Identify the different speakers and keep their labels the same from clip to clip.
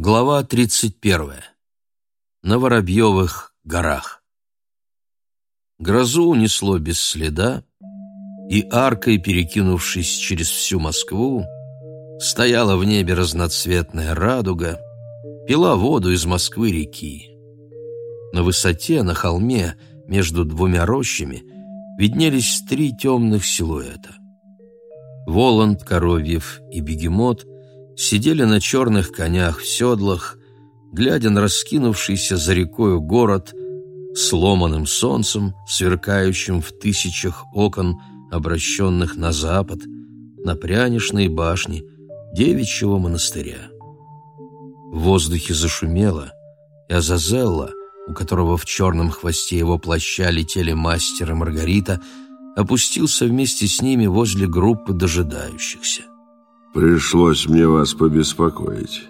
Speaker 1: Глава 31. На Воробьевых горах. Грозу унесло без следа, и аркой, перекинувшись через всю Москву, стояла в небе разноцветная радуга, пила воду из Москвы-реки. На высоте, на холме, между двумя рощами, виднелись три темных силуэта. Воланд, Коровьев и Бегемот сидели на черных конях в седлах, глядя на раскинувшийся за рекою город с ломаным солнцем, сверкающим в тысячах окон, обращенных на запад, на прянишные башни девичьего монастыря. В воздухе зашумело, и Азазелла, у которого в черном хвосте его плаща летели мастер и Маргарита, опустился вместе с ними возле группы дожидающихся.
Speaker 2: Пришлось мне вас побеспокоить,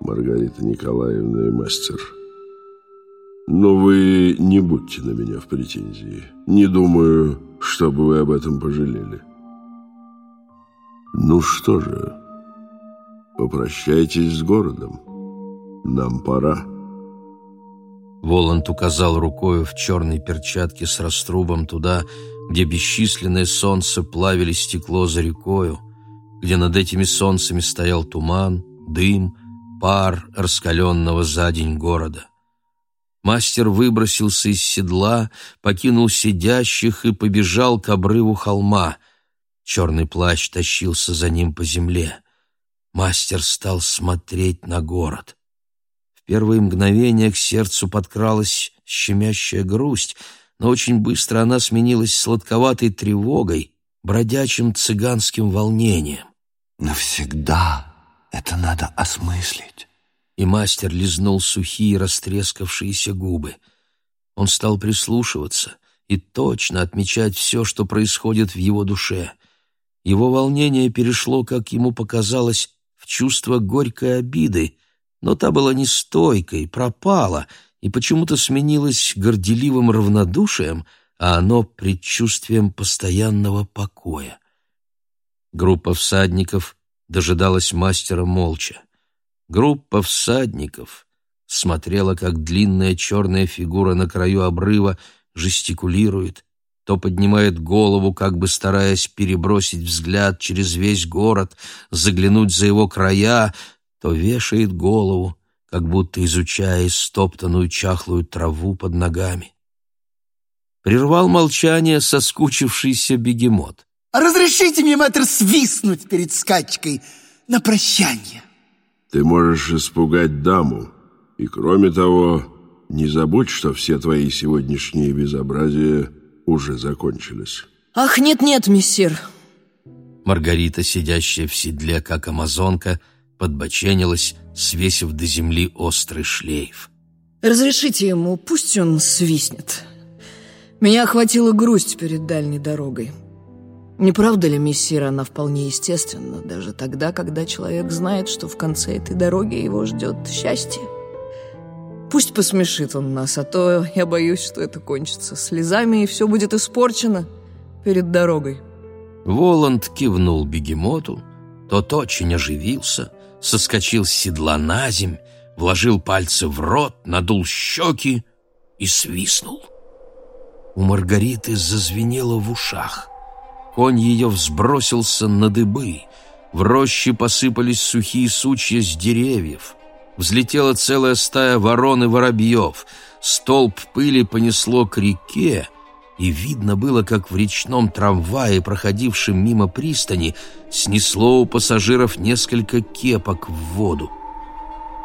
Speaker 2: Маргарита Николаевна и мастер. Но вы не будьте на меня в претензии. Не думаю, чтобы вы об этом пожалели. Ну что же, попрощайтесь с городом. Нам пора.
Speaker 1: Воланд указал рукою в черной перчатке с раструбом туда, где бесчисленное солнце плавили стекло за рекою, где над этими солнцами стоял туман, дым, пар раскаленного за день города. Мастер выбросился из седла, покинул сидящих и побежал к обрыву холма. Черный плащ тащился за ним по земле. Мастер стал смотреть на город. В первые мгновения к сердцу подкралась щемящая грусть, но очень быстро она сменилась сладковатой тревогой, бродячим цыганским волнением.
Speaker 3: Навсегда это надо осмыслить.
Speaker 1: И мастер лизнул сухие растрескавшиеся губы. Он стал прислушиваться и точно отмечать все, что происходит в его душе. Его волнение перешло, как ему показалось, в чувство горькой обиды, но та была нестойкой, пропала и почему-то сменилась горделивым равнодушием, а оно — предчувствием постоянного покоя. Группа всадников дожидалась мастера молча. Группа всадников смотрела, как длинная черная фигура на краю обрыва жестикулирует, то поднимает голову, как бы стараясь перебросить взгляд через весь город, заглянуть за его края, то вешает голову, как будто изучая стоптанную чахлую траву под ногами. Прервал молчание соскучившийся бегемот.
Speaker 4: Разрешите мне, мэтр, свистнуть перед скачкой на прощание.
Speaker 2: Ты можешь испугать даму. И кроме того, не забудь, что все твои сегодняшние безобразия уже закончились.
Speaker 5: Ах, нет-нет, мессир.
Speaker 1: Маргарита, сидящая в седле, как амазонка, подбоченилась, свесив до земли острый шлейф.
Speaker 5: Разрешите ему, пусть он свистнет. Меня охватила грусть перед дальней дорогой. Не правда ли, мессир, она вполне естественна, даже тогда, когда человек знает, что в конце этой дороги его ждет счастье? Пусть посмешит он нас, а то я боюсь, что это кончится слезами, и все будет испорчено перед дорогой.
Speaker 1: Воланд кивнул бегемоту, тот очень оживился, соскочил с седла на земь, вложил пальцы в рот, надул щеки и свистнул. У Маргариты зазвенело в ушах. Конь ее взбросился на дыбы. В роще посыпались сухие сучья с деревьев. Взлетела целая стая ворон и воробьев. Столб пыли понесло к реке, и видно было, как в речном трамвае, проходившем мимо пристани, снесло у пассажиров несколько кепок в воду.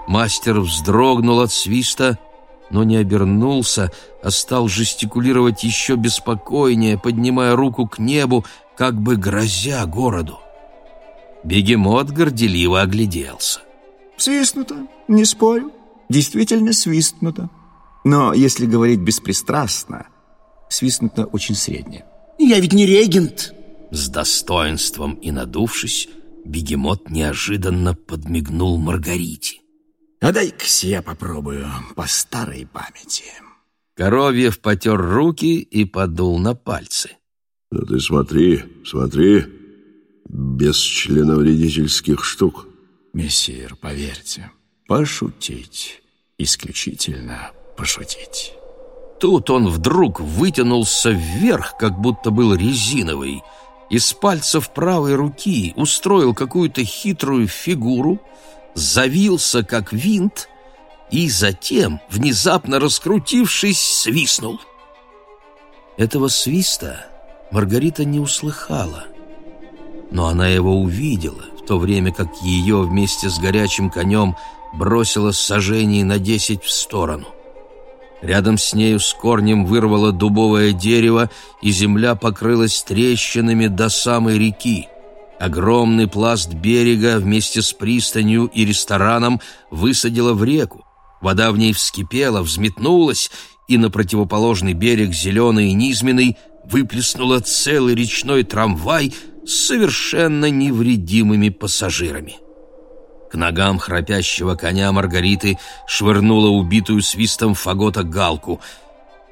Speaker 1: Мастер вздрогнул от свиста, но не обернулся, а стал жестикулировать еще беспокойнее, поднимая руку к небу как бы грозя городу. Бегемот горделиво огляделся.
Speaker 3: Свистнуто, не спорю. Действительно свистнуто. Но если говорить беспристрастно, свистнуто очень средне.
Speaker 4: Я ведь не регент.
Speaker 1: С достоинством и надувшись, бегемот неожиданно подмигнул Маргарите.
Speaker 3: А дай-ка я попробую по старой памяти.
Speaker 1: Коровьев потер руки и подул на пальцы.
Speaker 2: Ну ты смотри, смотри, без членовредительских штук.
Speaker 3: Мессир, поверьте, пошутить. Исключительно пошутить.
Speaker 1: Тут он вдруг вытянулся вверх, как будто был резиновый. Из пальцев правой руки устроил какую-то хитрую фигуру, завился, как винт, и затем, внезапно раскрутившись, свистнул. Этого свиста Маргарита не услыхала, но она его увидела, в то время как ее вместе с горячим конем бросило сожжений на десять в сторону. Рядом с нею с корнем вырвало дубовое дерево, и земля покрылась трещинами до самой реки. Огромный пласт берега вместе с пристанью и рестораном высадило в реку. Вода в ней вскипела, взметнулась, и на противоположный берег, зеленый и низменный, выплеснула целый речной трамвай с совершенно невредимыми пассажирами. К ногам храпящего коня Маргариты швырнула убитую свистом фагота галку.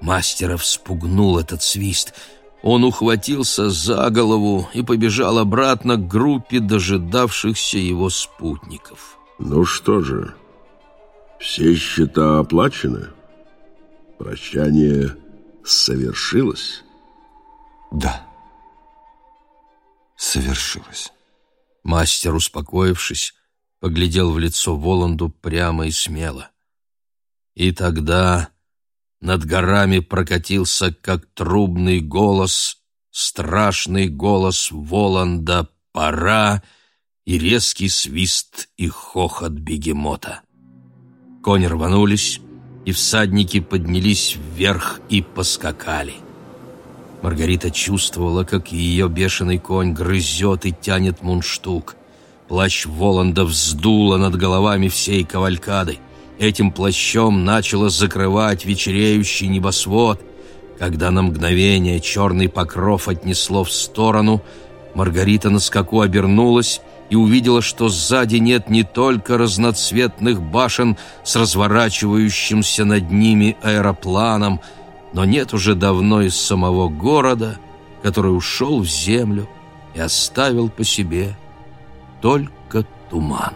Speaker 1: Мастера вспугнул этот свист. Он ухватился за голову и побежал обратно к группе дожидавшихся его спутников.
Speaker 2: Ну что же, все счета оплачены? Прощание совершилось?
Speaker 3: Да, совершилось.
Speaker 1: Мастер, успокоившись, поглядел в лицо Воланду прямо и смело. И тогда над горами прокатился, как трубный голос, страшный голос Воланда «Пора!» и резкий свист и хохот бегемота. Кони рванулись, и всадники поднялись вверх и поскакали. Маргарита чувствовала, как ее бешеный конь грызет и тянет мундштук. Плащ Воланда вздуло над головами всей кавалькады. Этим плащом начало закрывать вечереющий небосвод. Когда на мгновение черный покров отнесло в сторону, Маргарита на скаку обернулась и увидела, что сзади нет не только разноцветных башен с разворачивающимся над ними аэропланом, но нет уже давно из самого города, который ушел в землю и оставил по себе только туман.